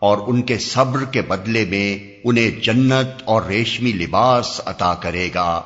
اور ان کے صبر کے بدلے میں انہیں جنت اور ریشمی لباس عطا کرے گا۔